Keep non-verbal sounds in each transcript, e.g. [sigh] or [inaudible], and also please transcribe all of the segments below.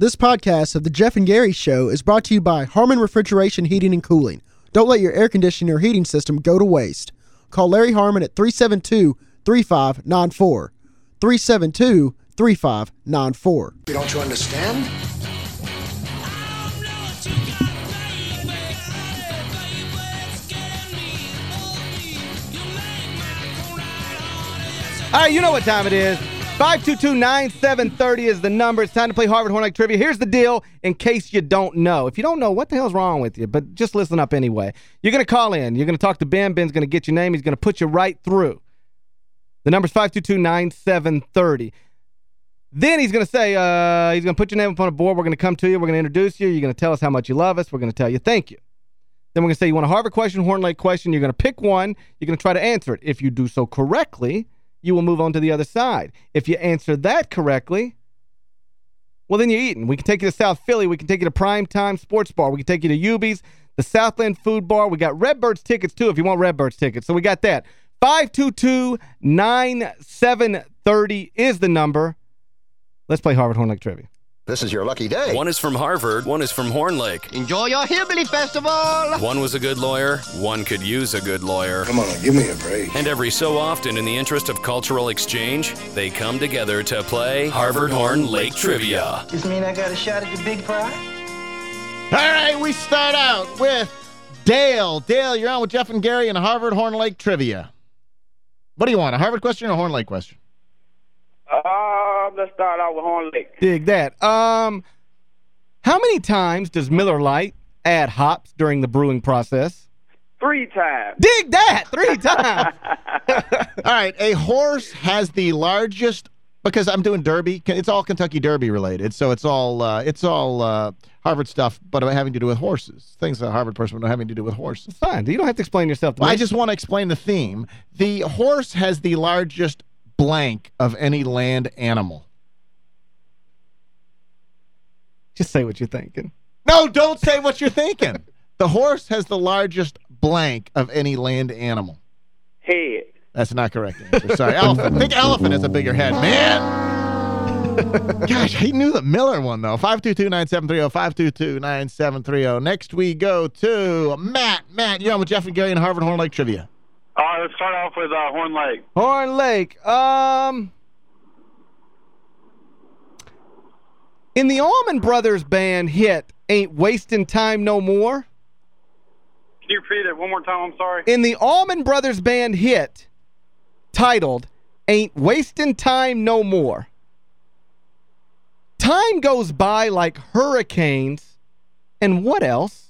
This podcast of The Geoff and Gary Show is brought to you by Harmon Refrigeration Heating and Cooling. Don't let your air conditioner or heating system go to waste. Call Larry Harmon at 372-3594. 372-3594. Don't you understand? All right, you know what time it is. 522-9730 is the number. It's time to play Harvard Horn Lake Trivia. Here's the deal in case you don't know. If you don't know, what the hell's wrong with you? But just listen up anyway. You're going to call in. You're going to talk to Ben. Ben's going to get your name. He's going to put you right through. The number's 522-9730. Then he's going to say, uh, he's going to put your name up on a board. We're going to come to you. We're going to introduce you. You're going to tell us how much you love us. We're going to tell you thank you. Then we're going to say you want a Harvard question, Horn Lake question. You're going to pick one. You're going to try to answer it. If you do so correctly, you will move on to the other side. If you answer that correctly, well, then you're eating. We can take you to South Philly. We can take you to Prime Time Sports Bar. We can take you to Ubies, the Southland Food Bar. We got Redbirds tickets, too, if you want Redbirds tickets. So we got that. 522-9730 is the number. Let's play Harvard Horn Lake Trivia. This is your lucky day. One is from Harvard, one is from Horn Lake. Enjoy your Hillbilly Festival! One was a good lawyer, one could use a good lawyer. Come on, give me a break. And every so often, in the interest of cultural exchange, they come together to play Harvard Horn Lake Trivia. This mean I got a shot at the big prize? All right, we start out with Dale. Dale, you're on with Geoff and Gary in Harvard Horn Lake Trivia. What do you want, a Harvard question or a Horn Lake question? Uh, let's start out with Horn Lake. Dig that. Um, how many times does Miller Lite add hops during the brewing process? Three times. Dig that! Three [laughs] times! [laughs] All right, a horse has the largest, because I'm doing Derby, it's all Kentucky Derby related, so it's all uh, it's all uh, Harvard stuff, but having to do with horses. Things that a Harvard person would know having to do with horses. It's Fine. You don't have to explain yourself to Well, me. I just want to explain the theme. The horse has the largest blank of any land animal. Just say what you're thinking. No, don't say what you're thinking. the horse has the largest blank of any land animal. Head. That's not correct answer. Sorry. elephant. Think elephant has a bigger head, man. [laughs] Gosh, he knew the Miller one, though. 522-9730, 522-9730. Next we go to Matt. Matt, you're on with Geoff and Gary in Harvard Horn Lake Trivia. All right, let's start off with uh, Horn Lake. Horn Lake. Um, in the Allman Brothers band hit Ain't Wasting Time No More, Can you repeat it one more time? I'm sorry. in the Allman Brothers band hit titled Ain't Wasting Time No More, time goes by like hurricanes, and what else?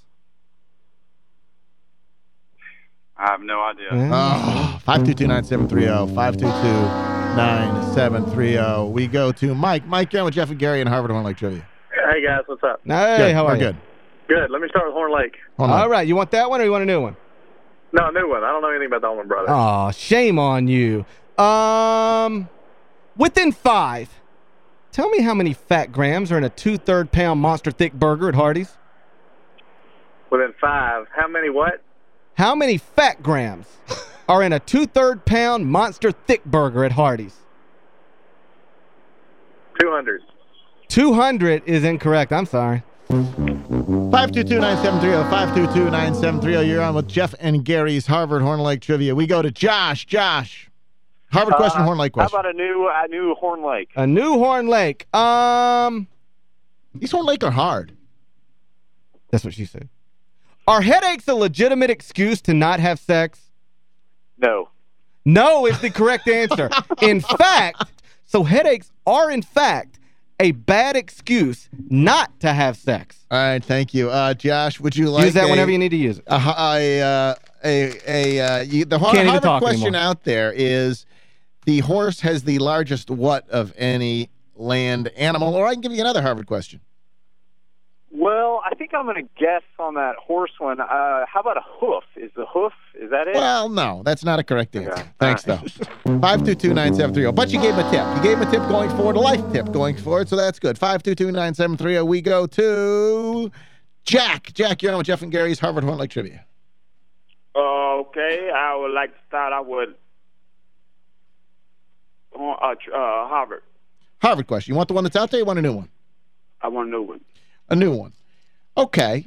I have no idea. Oh, 522-9730, 522-9730. We go to Mike. Mike, you're on with Geoff and Gary in Harvard Horn Lake Trivia. Hey, guys, what's up? Hey, Good. how are We're you? good. Good. Let me start with Horn Lake. Hold on. All right, you want that one or you want a new one? No, a new one. I don't know anything about the Allman Brothers. Oh, shame on you. Um, within five, tell me how many fat grams are in a two-third pound monster thick burger at Hardee's? Within five. How many what? How many fat grams are in a two-third pound monster thick burger at Hardee's? 200. 200 is incorrect. I'm sorry. 522-9730, 522-9730. You're on with Geoff and Gary's Harvard Horn Lake Trivia. We go to Josh. Josh. Harvard question, Horn Lake question. How about a new a new Horn Lake? A new Horn Lake. Um, These Horn Lake are hard. that's what she said. Are headaches a legitimate excuse to not have sex? No. No is the correct answer. [laughs] In fact, so headaches are in fact a bad excuse not to have sex. All right, thank you. Uh, Josh, would you like Use that a- whenever you need to use it. a, a, uh, a, a, uh, you, the Can't even Harvard question anymore. out there is the horse has the largest what of any land animal? Or I can give you another Harvard question. Well, I think I'm going to guess on that horse one. Uh, how about a hoof? Is the hoof? Is that it? Well, no, that's not a correct answer. Okay. Thanks, All though. 522-9730. oh. But you gave him a tip. You gave him a tip going forward, a life tip going forward, so that's good. 522-9730. oh. We go to Jack. Jack, you're on with Geoff and Gary's Harvard Horn Lake Trivia. okay, I would like to start out with uh, uh, Harvard. Harvard question. You want the one that's out there or you want a new one? I want a new one. A new one. Okay.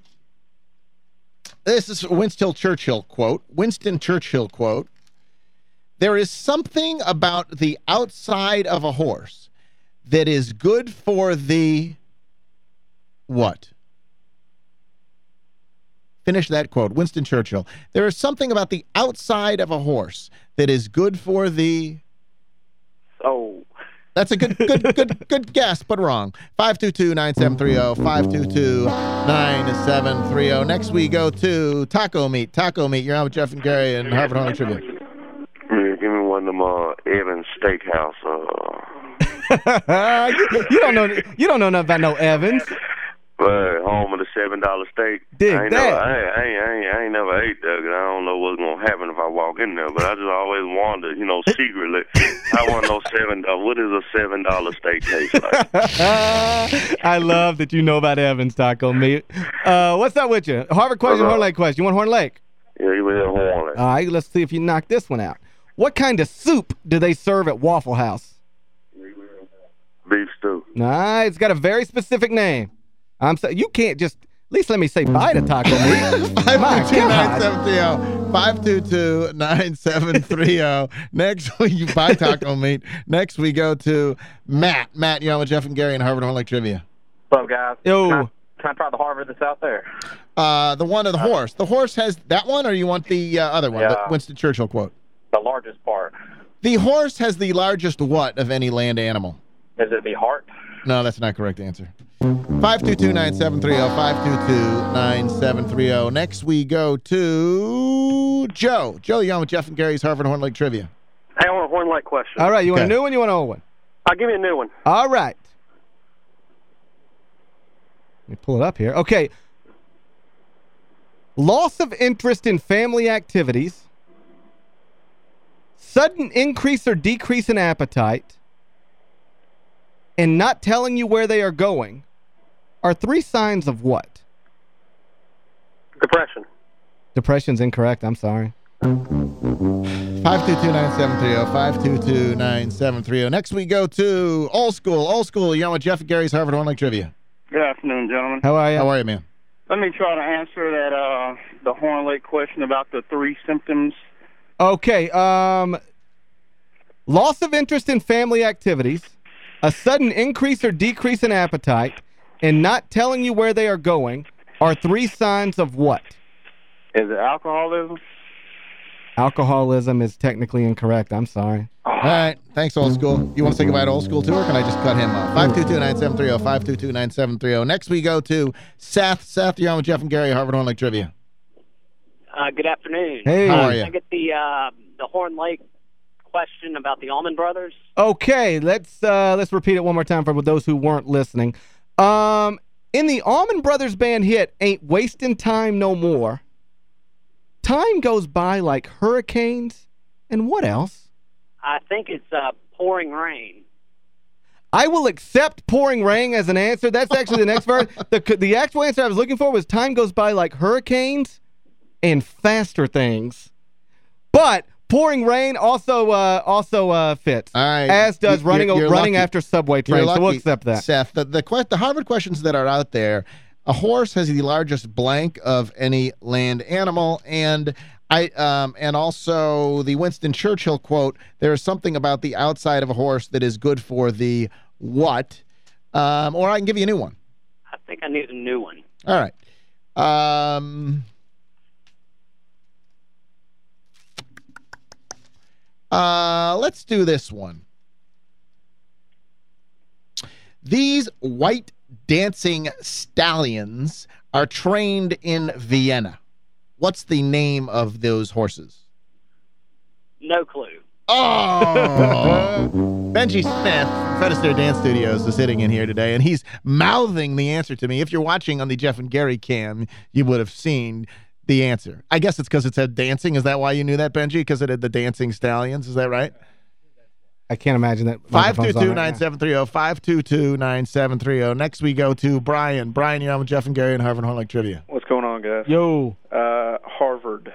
This is Winston Churchill quote. Winston Churchill quote. There is something about the outside of a horse that is good for the what? Finish that quote. Winston Churchill. There is something about the outside of a horse that is good for the that's a good good good good guess, but wrong. 522-9730, 522-9730. Next we go to Taco Meat. Taco Meat, you're on with Geoff and Gary and Harvard Hornet Tribune. Yeah, give me one of them uh, Evans Steakhouse. Uh, you, [laughs] you don't know you don't know nothing about no Evans. But home of the seven dollar steak. Dig I ain't that. Never, I, ain't, I, ain't, I, ain't, I ain't never ate that. 'cause I don't know what's gonna happen if I walk in there. But I just always wondered, you know, secretly, I want to know seven. Uh, what does a seven dollar steak taste like? [laughs] I love that you know about Evans Taco Meat. Uh, what's up with you? Harvard question, Horn Lake question. You want Horn Lake? yeah, you were horny. All right, let's see if you knock this one out. What kind of soup do they serve at Waffle House? Beef stew. Nah, it's got a very specific name. I'm so, you can't just at least let me say bye to Taco Meat. [laughs] My God. 522-9730, 522-9730. Next [laughs] we you buy Taco Meat. Next we go to Matt. Matt, you're on with Geoff and Gary and Harvard Hornet Lake Trivia. what's up, guys? Yo. Can I, can I try the Harvard that's out there? Uh, the one of the horse. The horse has that one, or you want the uh, other one? The Yeah. Winston Churchill quote. The largest part. The horse has the largest what of any land animal? Is it the heart? No, that's not correct answer. 522-9730, 522-9730. Next we go to Joe. Joe, you're on with Geoff and Gary's Harvard Horn Lake Trivia. Hey, I want a horn Lake question. All right, you want Okay. a new one? You want an old one? I'll give you a new one. All right. Let me pull it up here. Okay. Loss of interest in family activities, sudden increase or decrease in appetite, and not telling you where they are going are three signs of what? Depression. Depression's incorrect. I'm sorry. 522-9730, 522-9730. Next we go to Old School. Old School, you're on with Geoff and Gary's Harvard Horn Lake Trivia. Good afternoon, gentlemen. How are you? How are you, man? Let me try to answer that uh, the Horn Lake question about the three symptoms. Okay, um, loss of interest in family activities, a sudden increase or decrease in appetite, and not telling you where they are going are three signs of what? Is it alcoholism? Alcoholism is technically incorrect. I'm sorry. All right. Thanks, Old School. You want to say goodbye to Old School, too, or can I just cut him off? 522-9730, 522-9730. Next we go to Seth. Seth, you're on with Geoff and Gary, Harvard Horn Lake Trivia. Uh, good afternoon. Hey. How are you? I you? get the uh, the Horn Lake question about the Allman Brothers. Okay, let's uh, let's repeat it one more time for those who weren't listening. Um, in the Allman Brothers band hit Ain't Wasting Time No More, time goes by like hurricanes, and what else? I think it's uh, pouring rain. I will accept pouring rain as an answer. That's actually the next verse. The, the actual answer I was looking for was time goes by like hurricanes and faster things. But pouring rain also uh, also uh, fits. All right. As does You- running you're- you're running lucky. after subway You're trains. So we'll accept that. Seth, the, the, the Harvard questions that are out there, a horse has the largest blank of any land animal, and I um and also the Winston Churchill quote, there is something about the outside of a horse that is good for the what? Um, or I can give you a new one. I think I need a new one. All right. Um, uh, let's do this one. These white dancing stallions are trained in Vienna. What's the name of those horses? No clue. Oh! [laughs] Benji Smith, Fred Astaire Dance Studios, is sitting in here today, and he's mouthing the answer to me. If you're watching on the Geoff and Gary cam, you would have seen the answer. I guess it's because it said dancing. Is that why you knew that, Benji? Because it had the dancing stallions. Is that right? I can't imagine that. microphone's on 522-9730, 522-9730. Next we go to Brian. Brian, you're on with Geoff and Gary and Harvard Horn Lake Trivia. What's going on, guys? Yo. Uh, Harvard.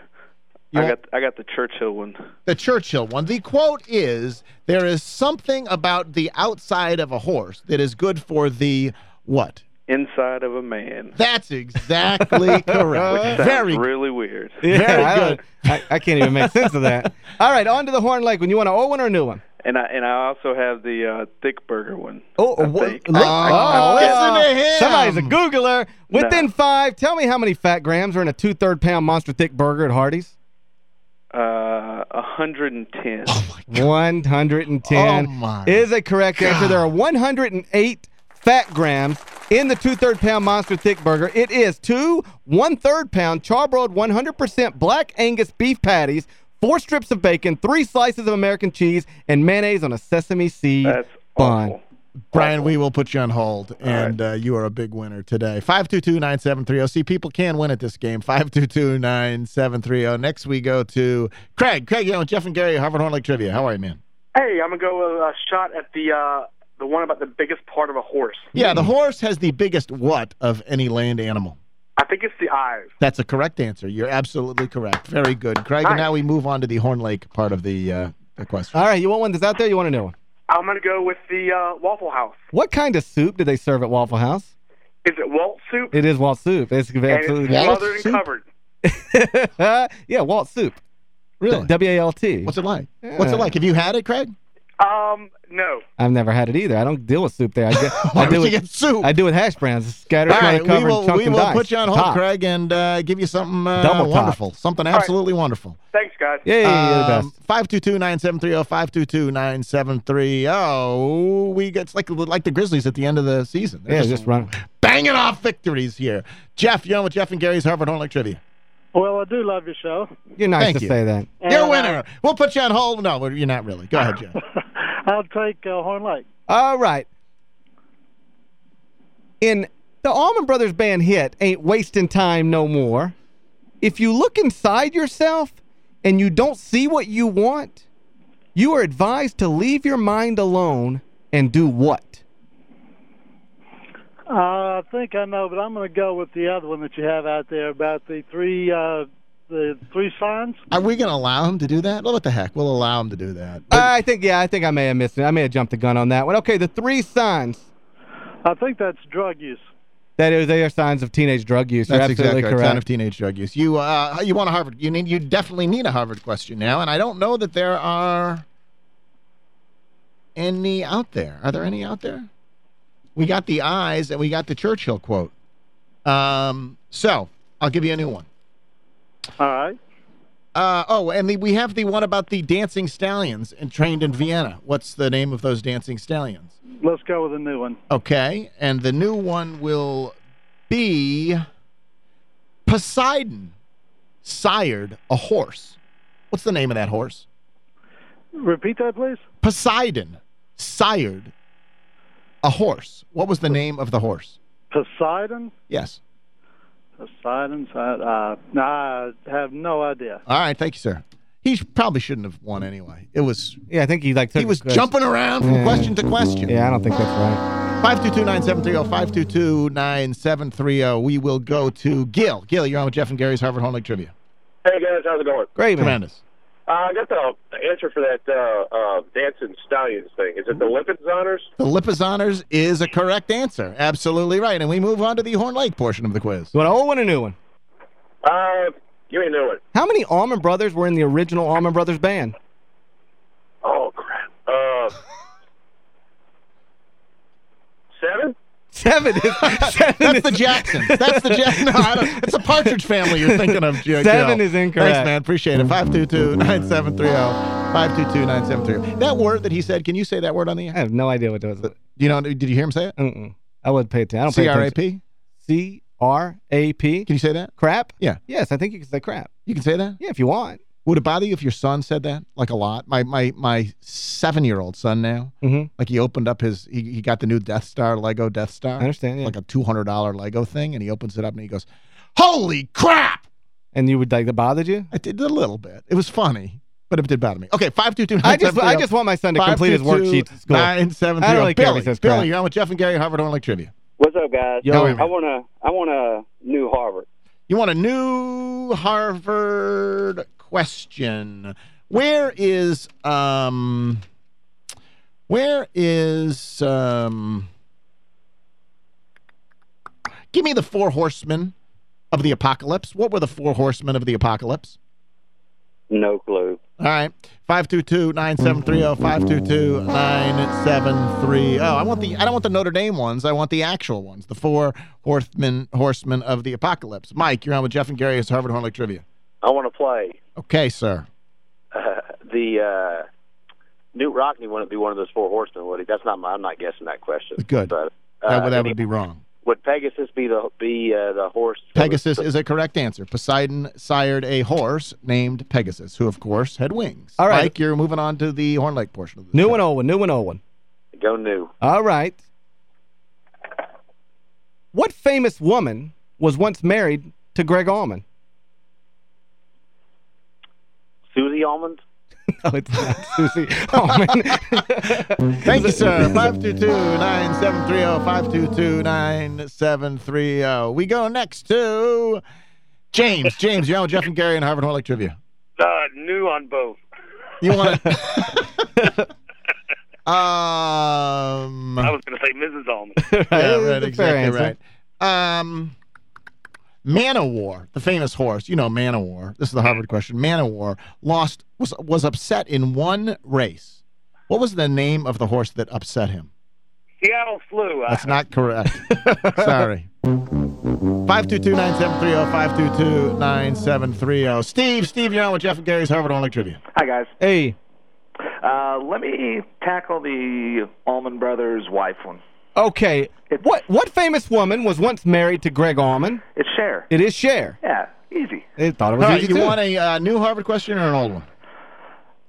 You I want- got I got the Churchill one. The Churchill one. The quote is, there is something about the outside of a horse that is good for the what? Inside of a man. That's exactly [laughs] correct. Very really weird. Yeah, Very I good. I, I can't even make sense of that. [laughs] All right, on to the Horn Lake one. You want an old one or a new one? And I and I also have the uh, thick burger one. Oh, I what- think. look- I- oh, listen to him. Somebody's a Googler. Within No. five, tell me how many fat grams are in a two-third pound monster thick burger at Hardee's? Uh, 110. 110 Oh, my is a correct answer. There are 108 fat grams in the two-third pound monster thick burger. It is two one-third pound charbroiled 100% black Angus beef patties, four strips of bacon, three slices of American cheese, and mayonnaise on a sesame seed That's bun. awful. Brian, we will put you on hold, and uh, you are a big winner today. 522-9730. See, people can win at this game. 522-9730. Next we go to Craig. Craig, you know, Geoff and Gary, Harvard Horn Lake Trivia. How are you, man? Hey, I'm gonna go with a shot at the uh, the one about the biggest part of a horse. Yeah, the horse has the biggest what of any land animal? I think it's the eyes. That's a correct answer. You're absolutely correct. Very good. Craig, and now we move on to the Horn Lake part of the, uh, the question. All right, you want one that's out there? You want a new one? I'm gonna go with the uh, Waffle House. What kind of soup do they serve at Waffle House? Is it Walt soup? It is Walt soup. It's and absolutely it's Walt smothered and soup? covered. [laughs] yeah, Walt soup. Really? W-A-L-T. What's it like? What's it like? Have you had it, Craig? Um, no. I've never had it either. I don't deal with soup there. I, do, [laughs] Why I do would with, you get soup? I do with hash browns. Scattered, All right, smothered, covered, we will, chunked we will put you on hold, Top. Craig, and uh, give you something uh, Double wonderful. Something absolutely wonderful. Thanks, guys. Yay, you're the Um, best. 522-9730, 522-9730. Oh, we get it's like like the Grizzlies at the end of the season. They're Yeah, just run. banging off victories here. Jeff, you're on with Geoff and Gary's Harvard Horn Lake Trivia. Well, I do love your show. You're nice Thank to you. say that. You're a And, winner. We'll put you on hold. No, you're not really. Go ahead, Jeff. [laughs] I'll take uh, Horn Lake. All right. In the Allman Brothers Band hit, Ain't Wasting Time No More, if you look inside yourself and you don't see what you want, you are advised to leave your mind alone and do what? Uh, I think I know, but I'm going to go with the other one that you have out there about the three uh, the three signs. Are we going to allow him to do that? Well, what the heck? We'll allow him to do that. I think, yeah, I think I may have missed it. I may have jumped the gun on that one. Okay, the three signs. I think that's drug use. That is, they are signs of teenage drug use. You're That's exactly correct. Sign of teenage drug use. You uh, you want a Harvard. You need you definitely need a Harvard question now, and I don't know that there are any out there. Are there any out there? We got the eyes and we got the Churchill quote. Um, so I'll give you a new one. All right. Uh, oh, and the, we have the one about the dancing stallions and trained in Vienna. What's the name of those dancing stallions? Let's go with a new one. Okay, and the new one will be Poseidon sired a horse. What's the name of that horse? Repeat that, please. Poseidon sired a horse. What was the name of the horse? Poseidon. Yes. Poseidon. Uh, no, I have no idea. All right, thank you, sir. He probably shouldn't have won anyway. It was Yeah, I think he like took he was a jumping around from Yeah. question to question. Yeah, I don't think that's right. 522-9730, 522-9730. We will go to Gil. Gil, you're on with Geoff and Gary's Harvard Horn Lake Trivia. Hey guys, how's it going? Great, man. Tremendous. Uh, I got the answer for that uh, uh, dancing stallions thing. Is it the Lipizzaners? The Lipizzaners is a correct answer. Absolutely right. And we move on to the Horn Lake portion of the quiz. You want an old one or a new one? Uh, give me a new one. How many Allman Brothers were in the original Allman Brothers band? Oh crap. Uh, seven. Is [laughs] seven That's is, the Jacksons. That's the Jacksons. No, I don't, it's a Partridge family you're thinking of, Gil. Seven is incorrect. Thanks, man. Appreciate it. 522-9730. 522-9730. That word that he said, can you say that word on the air? I have no idea what it was. Uh, you know, did you hear him say it? Mm-mm. I would pay attention. I don't pay attention. C-R-A-P? C-R-A-P. Can you say that? Crap? Yeah. Yes, I think you can say crap. You can say that? Yeah, if you want. Would it bother you if your son said that? Like a lot? My my my seven-year-old son now, Mm-hmm. like he opened up his, he, he got the new Death Star, Lego Death Star. I understand, yeah. Like a $200 Lego thing, and he opens it up and he goes, holy crap! And you would like that bothered you? I did a little bit. It was funny, but it did bother me. Okay, 522 I just I just want my son to complete his worksheets at school. 973 I don't really care if he Billy, says Billy, you're on with Geoff and Gary, Harvard Horn Lake Trivia. What's up, guys? Yo, I man. want a I want a new Harvard. You want a new Harvard question. Where is um where is um Give me the four horsemen of the apocalypse. What were the four horsemen of the apocalypse? No clue. All right. 522-9730, 522-9730. I want the I don't want the Notre Dame ones. I want the actual ones. The four horsemen horsemen of the apocalypse. Mike, you're on with Geoff and Gary. It's Harvard Horn Lake Trivia. I want to play. Okay, sir. Uh, the uh, Knute Rockne wouldn't be one of those four horsemen, would he? That's not my. I'm not guessing that question. Good. But that uh, would, that would be wrong. Would Pegasus be the be uh, the horse? Pegasus is a correct answer. Poseidon sired a horse named Pegasus, who, of course, had wings. All right. Mike, you're moving on to the Horn Lake portion of the New and old one, new and old one. Go new. All right. What famous woman was once married to Gregg Allman? Susie Almond. [laughs] no, it's not Susie Allman. [laughs] Thank you, sir. 522-9730, 522-9730. We go next to James. James, you're on with Geoff and Gary and Harvard Horn Lake Trivia. Uh, new on both. You want to... [laughs] um... I was going to say Mrs. Almond. yeah, right, That's a fair exactly right. Um, Man o' War, the famous horse, you know Man o' War. This is the Harvard question. Man o' War lost was was upset in one race. What was the name of the horse that upset him? Seattle Slew. That's not correct. [laughs] Sorry. 522-9730, 522-9730. Steve, Steve, you're on with Geoff and Gary's Harvard Horn Trivia. Hi, guys. Hey. Uh, let me tackle the Allman Brothers wife one. Okay. What what famous woman was once married to Gregg Allman? It's Cher. It is Cher. Yeah, easy. They thought it was All right, easy you too. want a uh, new Harvard question or an old one?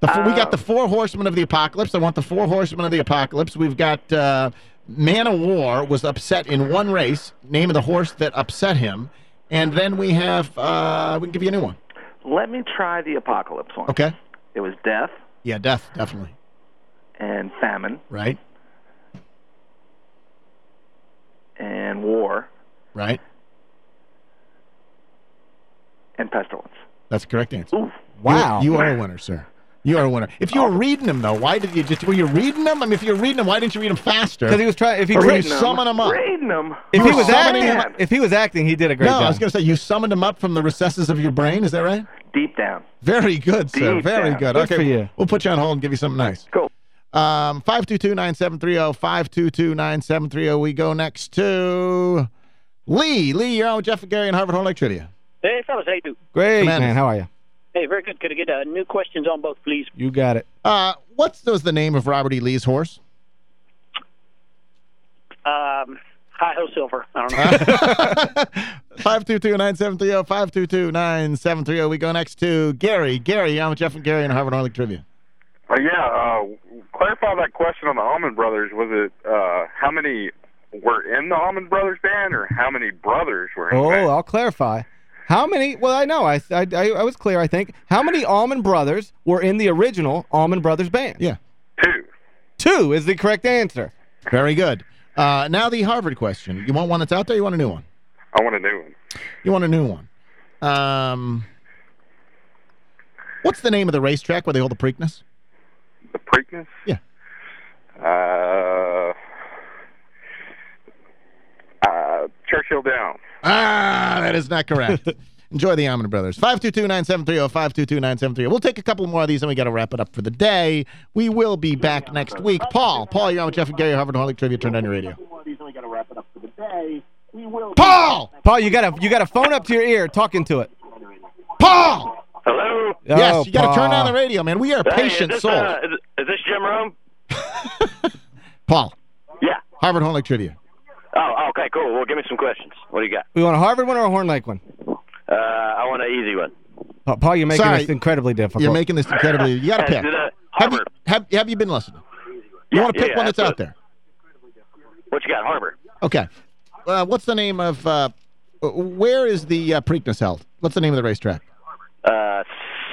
The four, we got the four horsemen of the apocalypse. I want the four horsemen of the apocalypse. We've got uh, Man of War was upset in one race. Name of the horse that upset him. And then we have, uh, we can give you a new one. Let me try the apocalypse one. Okay. It was death Yeah, death, definitely. and famine Right, and war right. and pestilence. That's the correct answer. Wow. You, you are a winner, sir. You are a winner. If you were reading them, though, why did you just, were you reading them? I mean, if you were reading them, why didn't you read them faster? Because he was trying. If he Or were you reading them- summon them up? Reading them. If he was acting, them- if he was acting, he did a great no, job. No, I was going to say, you summoned them up from the recesses of your brain. Is that right? Deep down. Very good, sir. Deep Very down. good. Good okay, for you. we'll put you on hold and give you something nice. Cool. Um, 522-9730, 522-9730. We go next to Lee. Lee, you're on with Geoff and Gary and Harvard Horn Lake Trivia. Hey, fellas, how you do? Great, Tremendous. man. How are you? Hey, very good. Could I get uh, new questions on both, please? You got it. Uh, what's was the name of Robert E. Lee's horse? Um, High Ho Silver. I don't know. [laughs] 522-9730, 522-9730. We go next to Gary. Gary, you're on with Geoff and Gary and Harvard Horn Lake Trivia. Uh, yeah, uh, clarify that question on the Allman Brothers. Was it uh, how many were in the Allman Brothers band or how many brothers were in the Oh. I'll clarify. How many? Well, I know. I, I I I was clear. I think. How many Allman Brothers were in the original Allman Brothers band? Yeah. Two. Two is the correct answer. Very good. Uh, now the Harvard question. You want one that's out there? You want a new one? I want a new one. You want a new one. Um, what's the name of the racetrack where they hold the Preakness? The Preakness? Yeah. Uh, uh, Churchill Downs. Ah, that is not correct. [laughs] Enjoy the Allman Brothers. 522-9730, 522-9730. We'll take a couple more of these, and we got to wrap it up for the day. We will be back next week. Paul, Paul, you're on with Geoff and Gary, Harvard Horn Lake Trivia. Turn on your radio. Paul! Paul, you got a you got to phone up to your ear, talking to it. Paul! Hello? yes, you got to turn Paul. down the radio, man. We are Hey, patient is this, souls. uh, is, is this Jim Rome? [laughs] Paul. Yeah. Harvard Horn Lake Trivia. Oh, okay, cool. Well, give me some questions. What do you got? We want a Harvard one or a Horn Lake one? Uh, I want an easy one. Pa- Paul, you're making Sorry. this incredibly difficult. You're making this incredibly... You got to [laughs] pick. did, uh, Have you, Harvard. have, have you been listening? You Yeah, want to yeah, pick one yeah, that's out there? What you got, Harbor? Okay. Uh, what's the name of... Uh, where is the uh, Preakness held? What's the name of the racetrack? Uh,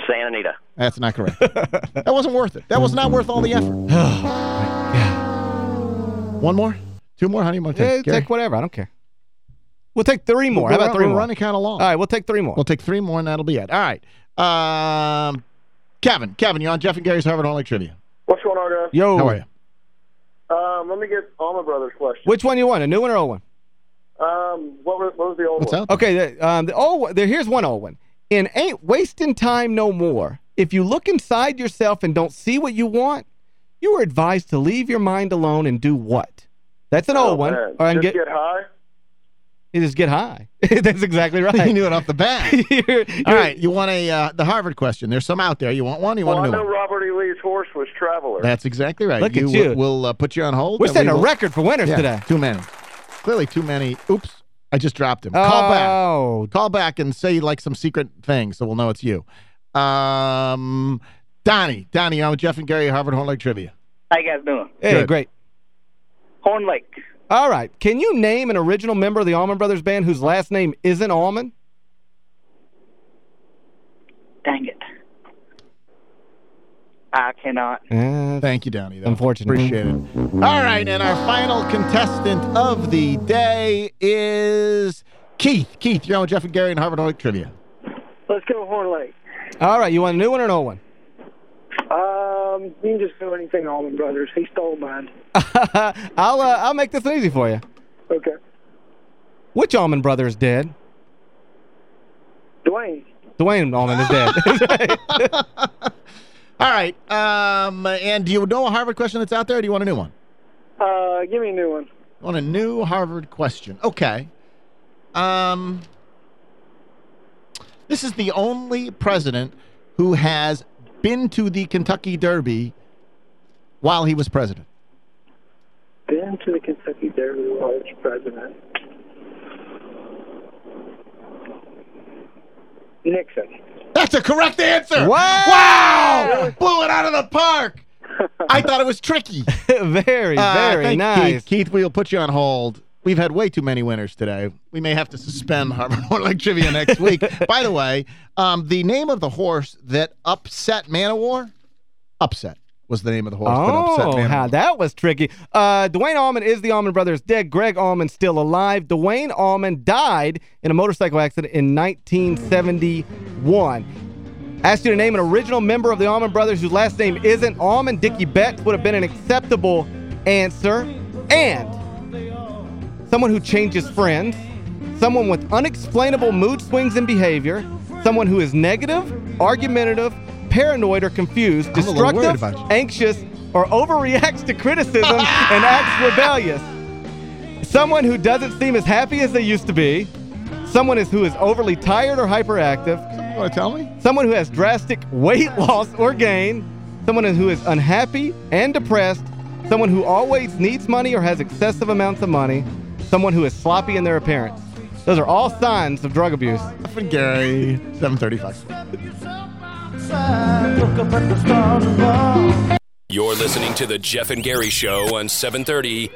Santa Anita. That's not correct. that wasn't worth it. That was not worth all the effort. [laughs] One more? Two more? How do you want to Yeah, take? Gary? take whatever. I don't care. We'll take three more. How We're about three we're more? running kind of long. All right, we'll take three more. We'll take three more, and that'll be it. All right. Um, Kevin. Kevin, you're on Geoff and Gary's Harvard Horn Lake Trivia. What's going on, guys? Yo. How are you? Um, let me get Allman Brothers question. Which one you want, a new one or old one? Um, what, was, what was the old one? Okay, the, um, the old, there, here's one old one. In Ain't Wasting Time No More, if you look inside yourself and don't see what you want, you are advised to leave your mind alone and do what? That's an Oh, old one. man. Or Just get high? You just get high. [laughs] That's exactly [laughs] right. you knew it off the bat. [laughs] All right, you want a uh, the Harvard question. There's some out there. You want one? You Well, want I a new know one? Robert E. Lee's horse was Traveler. That's exactly right. Look at you. you. We'll uh, put you on hold. We're setting we a will- record for winners Yeah, today. Too many. Clearly too many. Oops. I just dropped him. Call back. Oh. Call back and say like some secret thing so we'll know it's you. Um, Donnie. Donnie, you're on with Geoff and Gary, Harvard Horn Lake Trivia. How you guys doing? Hey, Good. great. Horn Lake. All right. Can you name an original member of the Allman Brothers Band whose last name isn't Allman? Dang it. I cannot. Thank you, Donnie. though. Unfortunate. Appreciate it. All right, and our final contestant of the day is Keith. Keith, you're on with Geoff and Gary and Harvard Horn Lake Trivia. Let's go Horn Lake. All right. You want a new one or an old one? Um, you can just do anything, Allman Brothers. He stole mine. [laughs] I'll uh, I'll make this one easy for you. Okay. Which Allman brother is dead? Duane. Duane Allman is dead. [laughs] [laughs] All right, um, and do you know a Harvard question that's out there, or do you want a new one? Uh, give me a new one. You want a new Harvard question? Okay. Um, this is the only president who has been to the Kentucky Derby while he was president. Been to the Kentucky Derby while he was president. Nixon. That's a correct answer. Wow! Wow! Blew it out of the park. [laughs] I thought it was tricky. [laughs] very, Uh, very nice. Keith. Keith, we'll put you on hold. We've had way too many winners today. We may have to suspend Harvard [laughs] Horn Lake Trivia next week. By the way, um, the name of the horse that upset Man of War? Upset was the name of the horse that upset Oh, how that was tricky. Uh, Duane Allman is the Allman brothers dead. Gregg Allman still alive. Duane Allman died in a motorcycle accident in 1971. Asked you to name an original member of the Allman Brothers whose last name isn't Allman. Dickey Betts would have been an acceptable answer. And someone who changes friends, someone with unexplainable mood swings and behavior, someone who is negative, argumentative, paranoid or confused, I'm a little worried destructive, anxious, or overreacts to criticism [laughs] and acts rebellious. Someone who doesn't seem as happy as they used to be. Someone is who is overly tired or hyperactive. You want to tell me? Someone who has drastic weight [laughs] loss or gain. Someone who is unhappy and depressed. Someone who always needs money or has excessive amounts of money. Someone who is sloppy in their appearance. Those are all signs of drug abuse. Geoff and Gary, 735. You're listening to the Geoff and Gary Show on 730